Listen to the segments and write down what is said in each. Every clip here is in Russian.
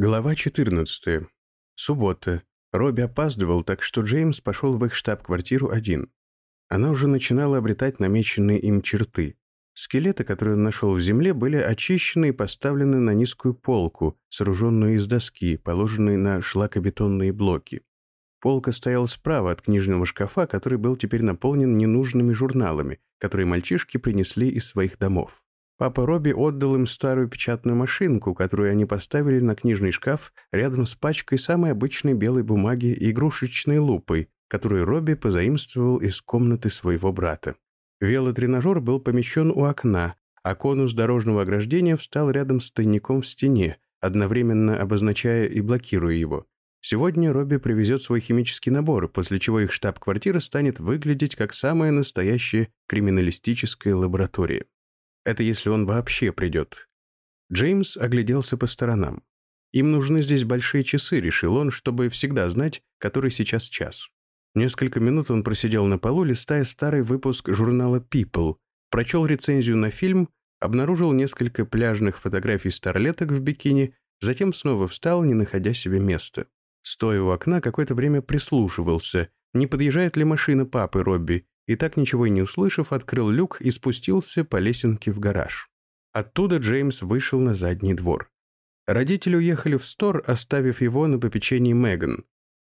Глава 14. Суббота. Робби опаздывал, так что Джеймс пошел в их штаб-квартиру один. Она уже начинала обретать намеченные им черты. Скелеты, которые он нашел в земле, были очищены и поставлены на низкую полку, сооруженную из доски, положенной на шлакобетонные блоки. Полка стояла справа от книжного шкафа, который был теперь наполнен ненужными журналами, которые мальчишки принесли из своих домов. Папа Робби отдал им старую печатную машинку, которую они поставили на книжный шкаф рядом с пачкой самой обычной белой бумаги и игрушечной лупой, которую Робби позаимствовал из комнаты своего брата. Велотренажер был помещен у окна, а конус дорожного ограждения встал рядом с тайником в стене, одновременно обозначая и блокируя его. Сегодня Робби привезет свой химический набор, после чего их штаб-квартира станет выглядеть как самая настоящая криминалистическая лаборатория. Это если он вообще придет. Джеймс огляделся по сторонам. Им нужны здесь большие часы, решил он, чтобы всегда знать, который сейчас час. Несколько минут он просидел на полу, листая старый выпуск журнала People, прочел рецензию на фильм, обнаружил несколько пляжных фотографий старлеток в бикини, затем снова встал, не находя себе места. Стоя у окна, какое-то время прислушивался, не подъезжает ли машина папы Робби, и так ничего и не услышав, открыл люк и спустился по лесенке в гараж. Оттуда Джеймс вышел на задний двор. Родители уехали в Стор, оставив его на попечении Меган.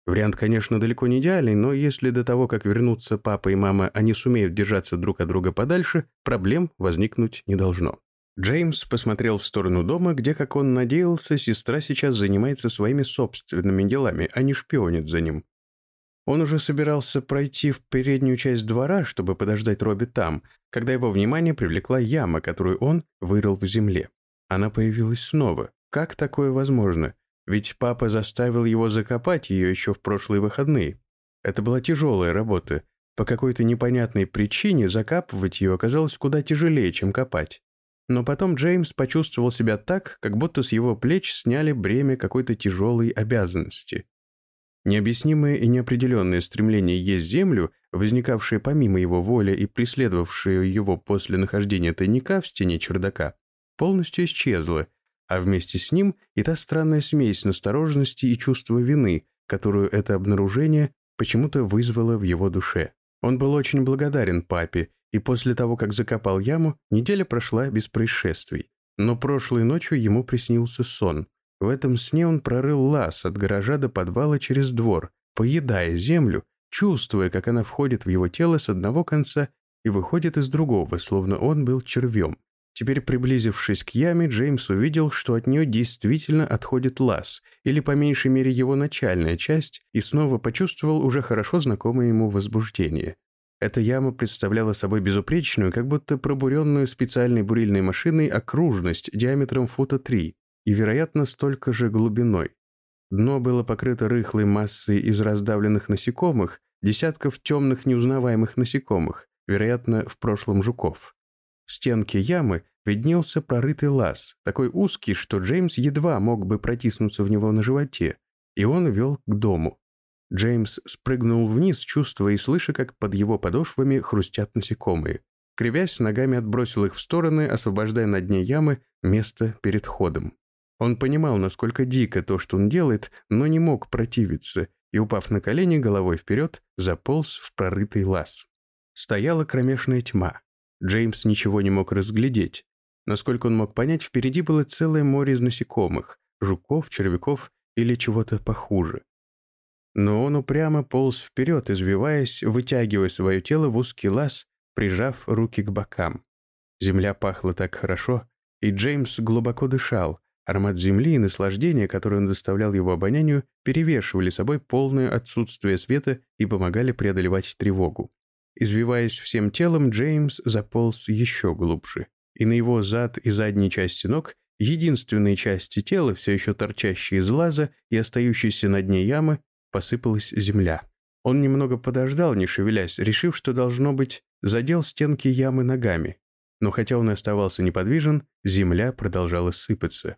Вариант, конечно, далеко не идеальный, но если до того, как вернутся папа и мама, они сумеют держаться друг от друга подальше, проблем возникнуть не должно. Джеймс посмотрел в сторону дома, где, как он надеялся, сестра сейчас занимается своими собственными делами, а не шпионит за ним. Он уже собирался пройти в переднюю часть двора, чтобы подождать Робби там, когда его внимание привлекла яма, которую он вырыл в земле. Она появилась снова. Как такое возможно? Ведь папа заставил его закопать ее еще в прошлые выходные. Это была тяжелая работа. По какой-то непонятной причине закапывать ее оказалось куда тяжелее, чем копать. Но потом Джеймс почувствовал себя так, как будто с его плеч сняли бремя какой-то тяжелой обязанности. Необъяснимое и неопределенное стремление есть землю, возникавшее помимо его воли и преследовавшее его после нахождения тайника в стене чердака, полностью исчезло, а вместе с ним и та странная смесь настороженности и чувства вины, которую это обнаружение почему-то вызвало в его душе. Он был очень благодарен папе, и после того, как закопал яму, неделя прошла без происшествий. Но прошлой ночью ему приснился сон – в этом сне он прорыл лаз от гаража до подвала через двор, поедая землю, чувствуя, как она входит в его тело с одного конца и выходит из другого, словно он был червем. Теперь, приблизившись к яме, Джеймс увидел, что от нее действительно отходит лаз, или по меньшей мере его начальная часть, и снова почувствовал уже хорошо знакомое ему возбуждение. Эта яма представляла собой безупречную, как будто пробуренную специальной бурильной машиной окружность диаметром фута три, и, вероятно, столько же глубиной. Дно было покрыто рыхлой массой из раздавленных насекомых, десятков темных неузнаваемых насекомых, вероятно, в прошлом жуков. В стенке ямы виднелся прорытый лаз, такой узкий, что Джеймс едва мог бы протиснуться в него на животе, и он вел к дому. Джеймс спрыгнул вниз, чувствуя и слыша, как под его подошвами хрустят насекомые. Кривясь, ногами отбросил их в стороны, освобождая на дне ямы место перед ходом. Он понимал, насколько дико то, что он делает, но не мог противиться, и, упав на колени головой вперед, заполз в прорытый лаз. Стояла кромешная тьма. Джеймс ничего не мог разглядеть. Насколько он мог понять, впереди было целое море из насекомых, жуков, червяков или чего-то похуже. Но он упрямо полз вперед, извиваясь, вытягивая свое тело в узкий лаз, прижав руки к бокам. Земля пахла так хорошо, и Джеймс глубоко дышал, Аромат земли и наслаждение, которое он доставлял его обонянию, перевешивали собой полное отсутствие света и помогали преодолевать тревогу. Извиваясь всем телом, Джеймс заполз еще глубже, и на его зад и задней части ног, единственные части тела, все еще торчащие из лаза и остающиеся на дне ямы, посыпалась земля. Он немного подождал, не шевелясь, решив, что, должно быть, задел стенки ямы ногами. Но хотя он и оставался неподвижен, земля продолжала сыпаться.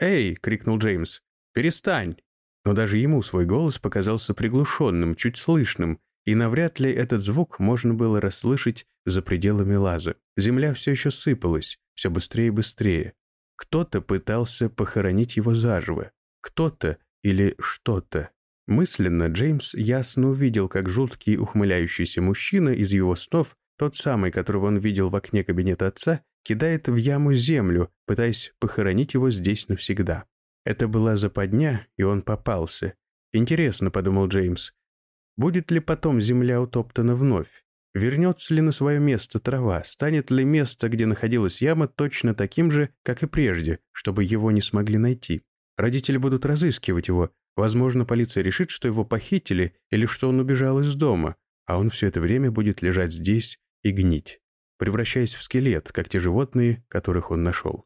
«Эй!» — крикнул Джеймс. «Перестань!» Но даже ему свой голос показался приглушенным, чуть слышным, и навряд ли этот звук можно было расслышать за пределами лаза. Земля все еще сыпалась, все быстрее и быстрее. Кто-то пытался похоронить его заживо. Кто-то или что-то. Мысленно Джеймс ясно увидел, как жуткий ухмыляющийся мужчина из его снов, тот самый, которого он видел в окне кабинета отца, кидает в яму землю, пытаясь похоронить его здесь навсегда. Это была западня, и он попался. «Интересно», — подумал Джеймс, — «будет ли потом земля утоптана вновь? Вернется ли на свое место трава? Станет ли место, где находилась яма, точно таким же, как и прежде, чтобы его не смогли найти? Родители будут разыскивать его. Возможно, полиция решит, что его похитили или что он убежал из дома, а он все это время будет лежать здесь и гнить, превращаясь в скелет, как те животные, которых он нашел.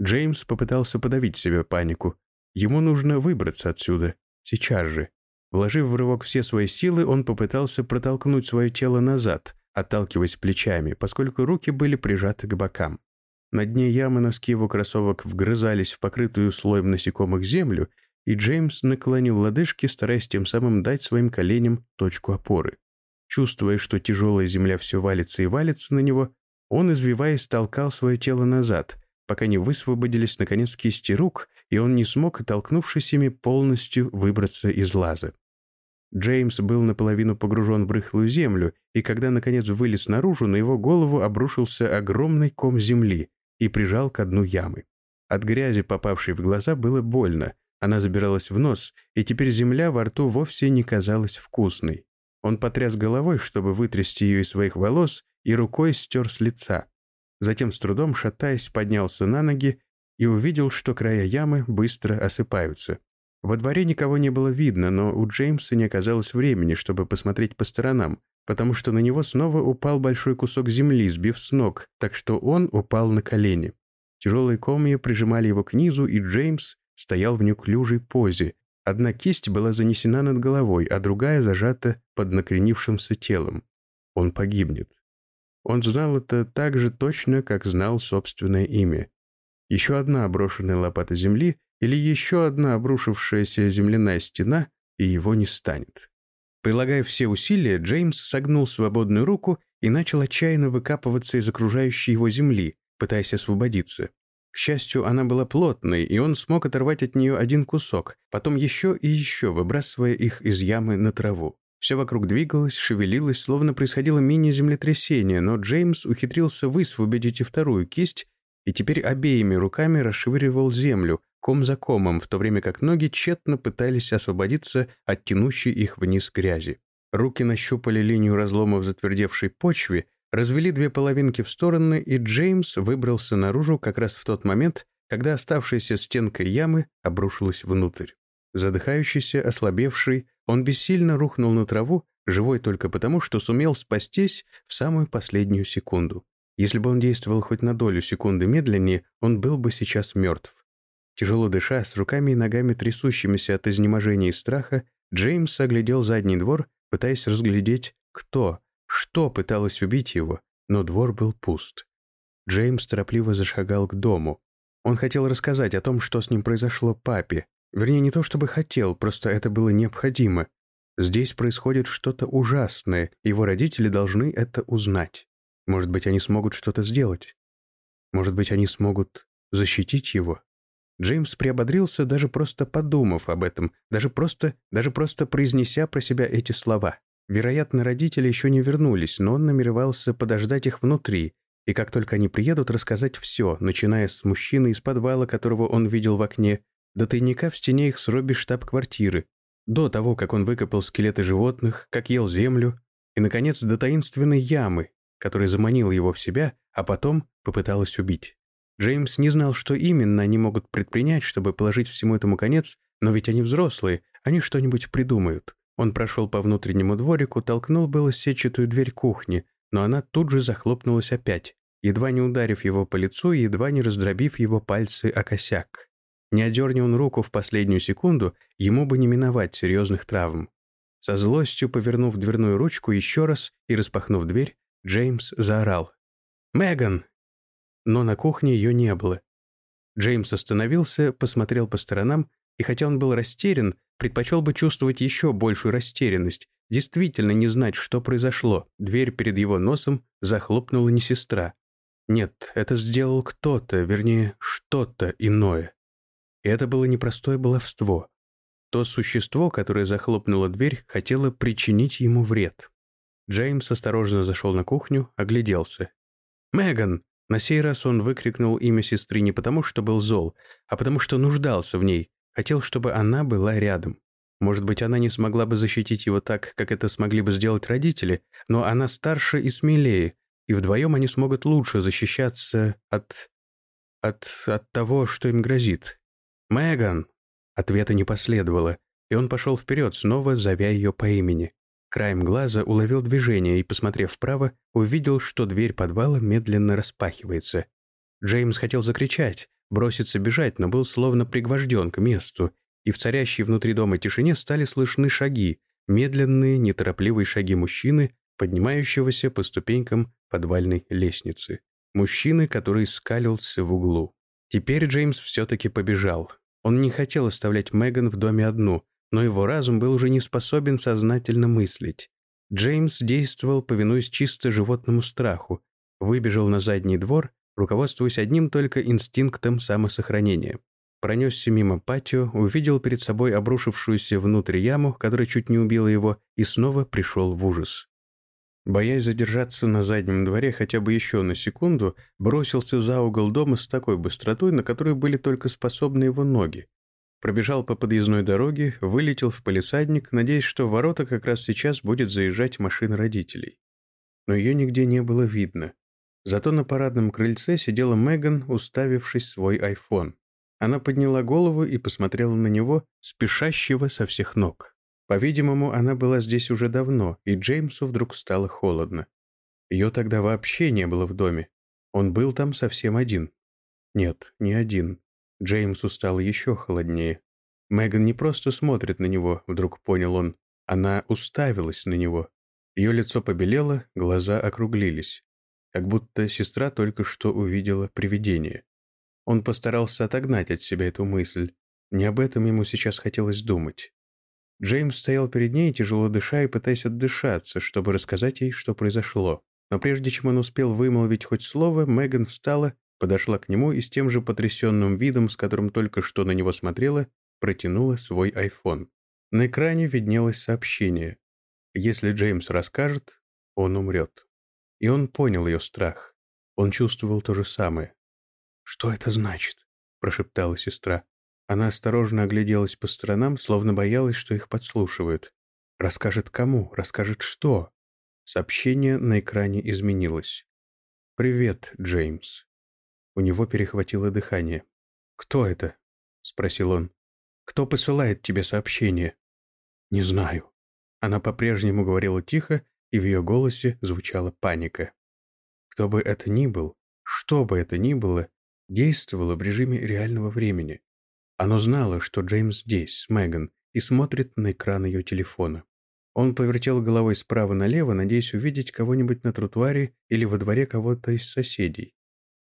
Джеймс попытался подавить себе панику. Ему нужно выбраться отсюда. Сейчас же. Вложив в рывок все свои силы, он попытался протолкнуть свое тело назад, отталкиваясь плечами, поскольку руки были прижаты к бокам. На дне ямы носки его кроссовок вгрызались в покрытую слоем насекомых землю, и Джеймс наклонил лодыжки, стараясь тем самым дать своим коленям точку опоры. Чувствуя, что тяжелая земля все валится и валится на него, он, извиваясь, толкал свое тело назад, пока не высвободились наконец кисти рук, и он не смог, толкнувшись ими, полностью выбраться из лаза. Джеймс был наполовину погружен в рыхлую землю, и когда, наконец, вылез наружу, на его голову обрушился огромный ком земли и прижал к дну ямы. От грязи, попавшей в глаза, было больно, она забиралась в нос, и теперь земля во рту вовсе не казалась вкусной. Он потряс головой, чтобы вытрясти ее из своих волос, и рукой стер с лица. Затем, с трудом шатаясь, поднялся на ноги и увидел, что края ямы быстро осыпаются. Во дворе никого не было видно, но у Джеймса не оказалось времени, чтобы посмотреть по сторонам, потому что на него снова упал большой кусок земли, сбив с ног, так что он упал на колени. Тяжелые комья прижимали его к низу, и Джеймс стоял в неуклюжей позе. Одна кисть была занесена над головой, а другая зажата под накренившимся телом. Он погибнет. Он знал это так же точно, как знал собственное имя. Еще одна брошенная лопата земли, или еще одна обрушившаяся земляная стена, и его не станет. Прилагая все усилия, Джеймс согнул свободную руку и начал отчаянно выкапываться из окружающей его земли, пытаясь освободиться. К счастью, она была плотной, и он смог оторвать от нее один кусок, потом еще и еще, выбрасывая их из ямы на траву. Все вокруг двигалось, шевелилось, словно происходило мини-землетрясение, но Джеймс ухитрился высвободить и вторую кисть, и теперь обеими руками расшвыривал землю, ком за комом, в то время как ноги тщетно пытались освободиться от тянущей их вниз грязи. Руки нащупали линию разлома в затвердевшей почве, развели две половинки в стороны, и Джеймс выбрался наружу как раз в тот момент, когда оставшаяся стенка ямы обрушилась внутрь. Задыхающийся, ослабевший, он бессильно рухнул на траву, живой только потому, что сумел спастись в самую последнюю секунду. Если бы он действовал хоть на долю секунды медленнее, он был бы сейчас мертв. Тяжело дыша, с руками и ногами трясущимися от изнеможения и страха, Джеймс оглядел задний двор, пытаясь разглядеть, кто, что пыталось убить его, но двор был пуст. Джеймс торопливо зашагал к дому. Он хотел рассказать о том, что с ним произошло папе. Вернее, не то чтобы хотел, просто это было необходимо. Здесь происходит что-то ужасное, его родители должны это узнать. Может быть, они смогут что-то сделать. Может быть, они смогут защитить его. Джеймс приободрился, даже просто подумав об этом, даже просто, даже просто произнеся про себя эти слова. Вероятно, родители еще не вернулись, но он намеревался подождать их внутри, и как только они приедут, рассказать все, начиная с мужчины из подвала, которого он видел в окне, до тайника в стене их с штаб-квартиры, до того, как он выкопал скелеты животных, как ел землю, и, наконец, до таинственной ямы, которая заманила его в себя, а потом попыталась убить. Джеймс не знал, что именно они могут предпринять, чтобы положить всему этому конец, но ведь они взрослые, они что-нибудь придумают. Он прошел по внутреннему дворику, толкнул было сетчатую дверь кухни, но она тут же захлопнулась опять, едва не ударив его по лицу и едва не раздробив его пальцы о косяк. Не одерни он руку в последнюю секунду, ему бы не миновать серьезных травм. Со злостью повернув дверную ручку еще раз и распахнув дверь, Джеймс заорал. «Меган, но на кухне ее не было. Джеймс остановился, посмотрел по сторонам, и хотя он был растерян, предпочел бы чувствовать еще большую растерянность, действительно не знать, что произошло. Дверь перед его носом захлопнула не сестра. Нет, это сделал кто-то, вернее, что-то иное. И это было непростое баловство. То существо, которое захлопнуло дверь, хотело причинить ему вред. Джеймс осторожно зашел на кухню, огляделся. «Меган!» На сей раз он выкрикнул имя сестры не потому, что был зол, а потому что нуждался в ней, хотел, чтобы она была рядом. Может быть, она не смогла бы защитить его так, как это смогли бы сделать родители, но она старше и смелее, и вдвоем они смогут лучше защищаться от... от... от того, что им грозит. «Меган!» Ответа не последовало, и он пошел вперед, снова зовя ее по имени. Краем глаза уловил движение и, посмотрев вправо, увидел, что дверь подвала медленно распахивается. Джеймс хотел закричать, броситься бежать, но был словно пригвожден к месту, и в царящей внутри дома тишине стали слышны шаги, медленные, неторопливые шаги мужчины, поднимающегося по ступенькам подвальной лестницы. Мужчины, который скалился в углу. Теперь Джеймс все-таки побежал. Он не хотел оставлять Меган в доме одну, но его разум был уже не способен сознательно мыслить. Джеймс действовал, повинуясь чисто животному страху, выбежал на задний двор, руководствуясь одним только инстинктом самосохранения. Пронесся мимо патио, увидел перед собой обрушившуюся внутрь яму, которая чуть не убила его, и снова пришел в ужас. Боясь задержаться на заднем дворе хотя бы еще на секунду, бросился за угол дома с такой быстротой, на которую были только способны его ноги. Пробежал по подъездной дороге, вылетел в полисадник, надеясь, что в ворота как раз сейчас будет заезжать машина родителей. Но ее нигде не было видно. Зато на парадном крыльце сидела Меган, уставившись свой айфон. Она подняла голову и посмотрела на него, спешащего со всех ног. По-видимому, она была здесь уже давно, и Джеймсу вдруг стало холодно. Ее тогда вообще не было в доме. Он был там совсем один. Нет, не один. Джеймсу стало еще холоднее. Меган не просто смотрит на него, вдруг понял он. Она уставилась на него. Ее лицо побелело, глаза округлились. Как будто сестра только что увидела привидение. Он постарался отогнать от себя эту мысль. Не об этом ему сейчас хотелось думать. Джеймс стоял перед ней, тяжело дыша и пытаясь отдышаться, чтобы рассказать ей, что произошло. Но прежде чем он успел вымолвить хоть слово, Меган встала, подошла к нему и с тем же потрясенным видом, с которым только что на него смотрела, протянула свой айфон. На экране виднелось сообщение. Если Джеймс расскажет, он умрет. И он понял ее страх. Он чувствовал то же самое. «Что это значит?» – прошептала сестра. Она осторожно огляделась по сторонам, словно боялась, что их подслушивают. Расскажет кому? Расскажет что? Сообщение на экране изменилось. «Привет, Джеймс». У него перехватило дыхание. «Кто это?» — спросил он. «Кто посылает тебе сообщение?» «Не знаю». Она по-прежнему говорила тихо, и в ее голосе звучала паника. Кто бы это ни был, что бы это ни было, действовало в режиме реального времени. Оно знало, что Джеймс здесь, с Меган, и смотрит на экран ее телефона. Он повертел головой справа налево, надеясь увидеть кого-нибудь на тротуаре или во дворе кого-то из соседей.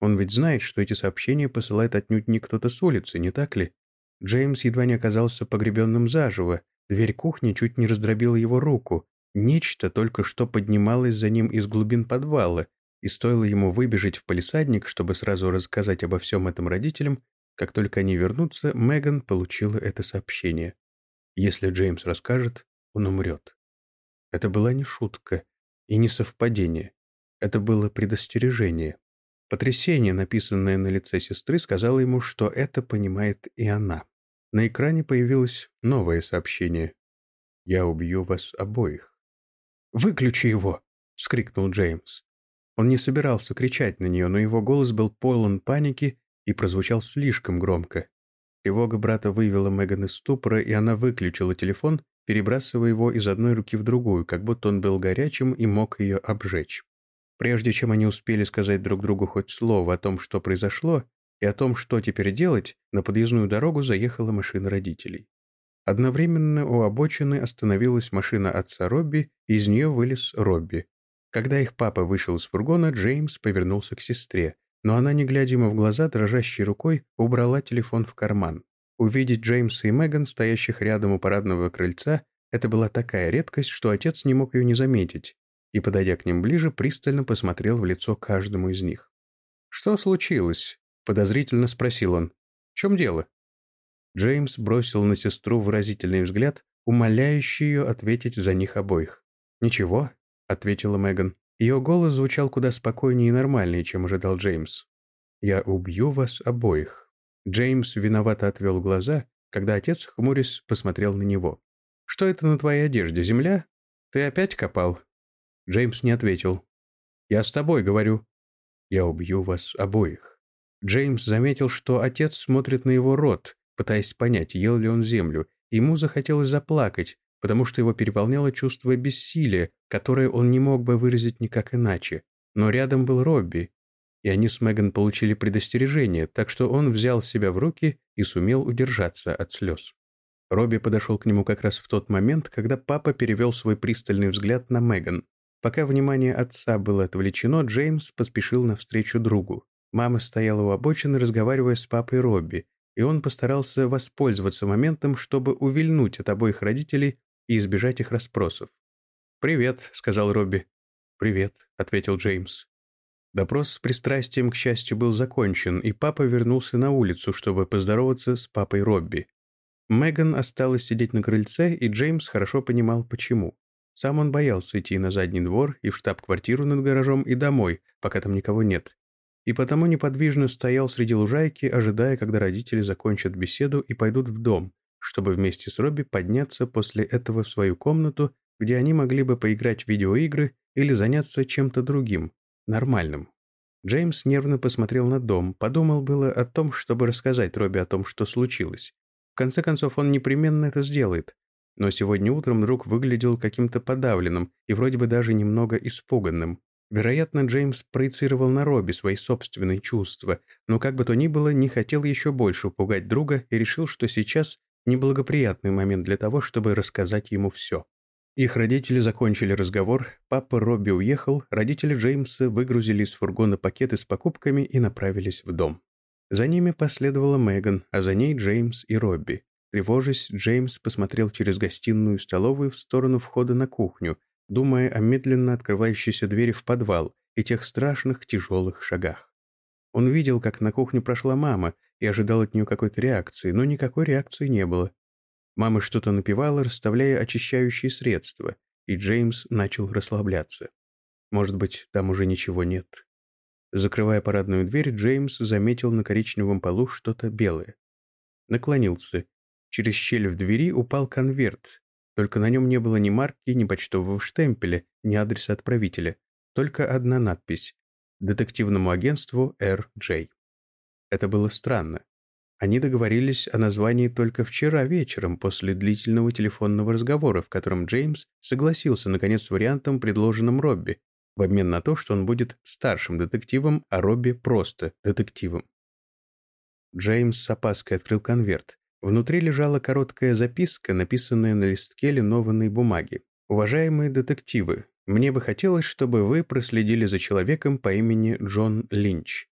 Он ведь знает, что эти сообщения посылает отнюдь не кто-то с улицы, не так ли? Джеймс едва не оказался погребенным заживо, дверь кухни чуть не раздробила его руку, нечто только что поднималось за ним из глубин подвала, и стоило ему выбежать в палисадник, чтобы сразу рассказать обо всем этом родителям, как только они вернутся, Меган получила это сообщение. Если Джеймс расскажет, он умрет. Это была не шутка и не совпадение. Это было предостережение. Потрясение, написанное на лице сестры, сказало ему, что это понимает и она. На экране появилось новое сообщение. «Я убью вас обоих». «Выключи его!» — вскрикнул Джеймс. Он не собирался кричать на нее, но его голос был полон паники и прозвучал слишком громко. Тревога брата вывела Меган из ступора, и она выключила телефон, перебрасывая его из одной руки в другую, как будто он был горячим и мог ее обжечь. Прежде чем они успели сказать друг другу хоть слово о том, что произошло, и о том, что теперь делать, на подъездную дорогу заехала машина родителей. Одновременно у обочины остановилась машина отца Робби, и из нее вылез Робби. Когда их папа вышел из фургона, Джеймс повернулся к сестре, но она, не глядя ему в глаза, дрожащей рукой убрала телефон в карман. Увидеть Джеймса и Меган, стоящих рядом у парадного крыльца, это была такая редкость, что отец не мог ее не заметить, и, подойдя к ним ближе, пристально посмотрел в лицо каждому из них. «Что случилось?» — подозрительно спросил он. «В чем дело?» Джеймс бросил на сестру выразительный взгляд, умоляющий ее ответить за них обоих. «Ничего», — ответила Меган. Ее голос звучал куда спокойнее и нормальнее, чем ожидал Джеймс. «Я убью вас обоих». Джеймс виновато отвел глаза, когда отец, хмурясь, посмотрел на него. «Что это на твоей одежде, земля? Ты опять копал?» Джеймс не ответил. «Я с тобой говорю». «Я убью вас обоих». Джеймс заметил, что отец смотрит на его рот, пытаясь понять, ел ли он землю. Ему захотелось заплакать, потому что его переполняло чувство бессилия, которое он не мог бы выразить никак иначе. Но рядом был Робби, и они с Меган получили предостережение, так что он взял себя в руки и сумел удержаться от слез. Робби подошел к нему как раз в тот момент, когда папа перевел свой пристальный взгляд на Меган. Пока внимание отца было отвлечено, Джеймс поспешил навстречу другу. Мама стояла у обочины, разговаривая с папой Робби, и он постарался воспользоваться моментом, чтобы увильнуть от обоих родителей и избежать их расспросов. «Привет», — сказал Робби. «Привет», — ответил Джеймс. Допрос с пристрастием, к счастью, был закончен, и папа вернулся на улицу, чтобы поздороваться с папой Робби. Меган осталась сидеть на крыльце, и Джеймс хорошо понимал, почему. Сам он боялся идти на задний двор и в штаб-квартиру над гаражом и домой, пока там никого нет. И потому неподвижно стоял среди лужайки, ожидая, когда родители закончат беседу и пойдут в дом, чтобы вместе с Робби подняться после этого в свою комнату, где они могли бы поиграть в видеоигры или заняться чем-то другим, нормальным. Джеймс нервно посмотрел на дом, подумал было о том, чтобы рассказать Робби о том, что случилось. В конце концов, он непременно это сделает. Но сегодня утром друг выглядел каким-то подавленным и вроде бы даже немного испуганным. Вероятно, Джеймс проецировал на Робби свои собственные чувства, но как бы то ни было, не хотел еще больше пугать друга и решил, что сейчас неблагоприятный момент для того, чтобы рассказать ему все. Их родители закончили разговор, папа Робби уехал, родители Джеймса выгрузили из фургона пакеты с покупками и направились в дом. За ними последовала Меган, а за ней Джеймс и Робби. Тревожась, Джеймс посмотрел через гостиную и столовую в сторону входа на кухню, думая о медленно открывающейся двери в подвал и тех страшных тяжелых шагах. Он видел, как на кухню прошла мама и ожидал от нее какой-то реакции, но никакой реакции не было. Мама что-то напевала, расставляя очищающие средства, и Джеймс начал расслабляться. Может быть, там уже ничего нет. Закрывая парадную дверь, Джеймс заметил на коричневом полу что-то белое. Наклонился. Через щель в двери упал конверт. Только на нем не было ни марки, ни почтового штемпеля, ни адреса отправителя. Только одна надпись. Детективному агентству Р. Джей. Это было странно. Они договорились о названии только вчера вечером, после длительного телефонного разговора, в котором Джеймс согласился, наконец, с вариантом, предложенным Робби, в обмен на то, что он будет старшим детективом, а Робби просто детективом. Джеймс с опаской открыл конверт. Внутри лежала короткая записка, написанная на листке линованной бумаги. «Уважаемые детективы, мне бы хотелось, чтобы вы проследили за человеком по имени Джон Линч.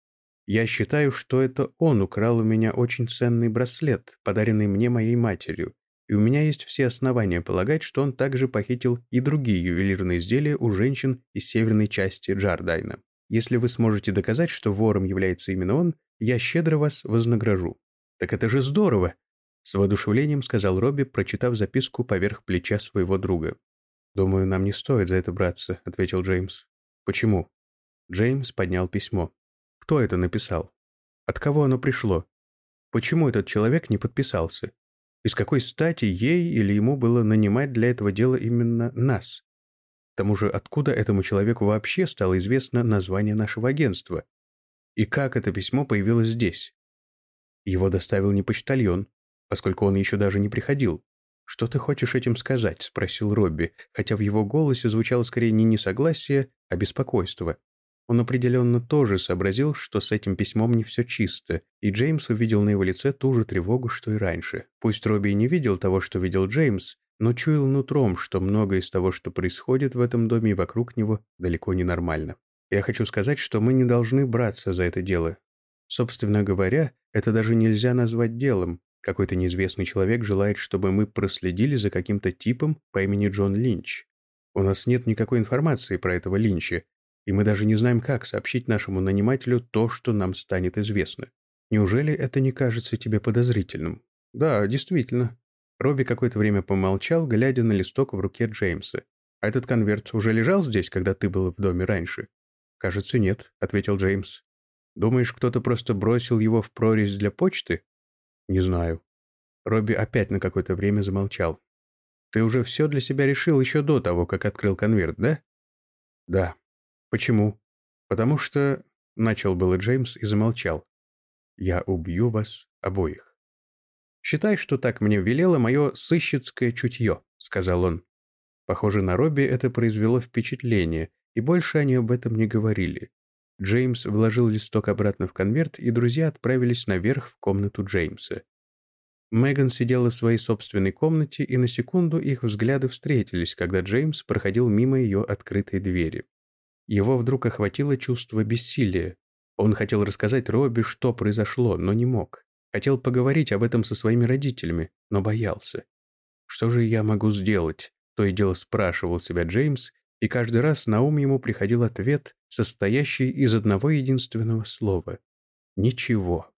Я считаю, что это он украл у меня очень ценный браслет, подаренный мне моей матерью, и у меня есть все основания полагать, что он также похитил и другие ювелирные изделия у женщин из северной части Джардайна. Если вы сможете доказать, что вором является именно он, я щедро вас вознагражу». «Так это же здорово!» С воодушевлением сказал Робби, прочитав записку поверх плеча своего друга. «Думаю, нам не стоит за это браться», — ответил Джеймс. «Почему?» Джеймс поднял письмо. Кто это написал? От кого оно пришло? Почему этот человек не подписался? И с какой стати ей или ему было нанимать для этого дела именно нас? К тому же, откуда этому человеку вообще стало известно название нашего агентства? И как это письмо появилось здесь? Его доставил не почтальон, поскольку он еще даже не приходил. «Что ты хочешь этим сказать?» – спросил Робби, хотя в его голосе звучало скорее не несогласие, а беспокойство. Он определенно тоже сообразил, что с этим письмом не все чисто, и Джеймс увидел на его лице ту же тревогу, что и раньше. Пусть Робби и не видел того, что видел Джеймс, но чуял нутром, что многое из того, что происходит в этом доме и вокруг него, далеко не нормально. Я хочу сказать, что мы не должны браться за это дело. Собственно говоря, это даже нельзя назвать делом. Какой-то неизвестный человек желает, чтобы мы проследили за каким-то типом по имени Джон Линч. У нас нет никакой информации про этого Линча, и мы даже не знаем, как сообщить нашему нанимателю то, что нам станет известно. Неужели это не кажется тебе подозрительным? Да, действительно. Робби какое-то время помолчал, глядя на листок в руке Джеймса. «А этот конверт уже лежал здесь, когда ты был в доме раньше?» «Кажется, нет», — ответил Джеймс. «Думаешь, кто-то просто бросил его в прорезь для почты?» «Не знаю». Робби опять на какое-то время замолчал. «Ты уже все для себя решил еще до того, как открыл конверт, да?» «Да». «Почему?» «Потому что...» — начал было Джеймс и замолчал. «Я убью вас обоих». «Считай, что так мне велело мое сыщицкое чутье», — сказал он. Похоже, на Робби это произвело впечатление, и больше они об этом не говорили. Джеймс вложил листок обратно в конверт, и друзья отправились наверх в комнату Джеймса. Меган сидела в своей собственной комнате, и на секунду их взгляды встретились, когда Джеймс проходил мимо ее открытой двери. Его вдруг охватило чувство бессилия. Он хотел рассказать Робби, что произошло, но не мог. Хотел поговорить об этом со своими родителями, но боялся. «Что же я могу сделать?» – то и дело спрашивал себя Джеймс, и каждый раз на ум ему приходил ответ, состоящий из одного единственного слова – «Ничего».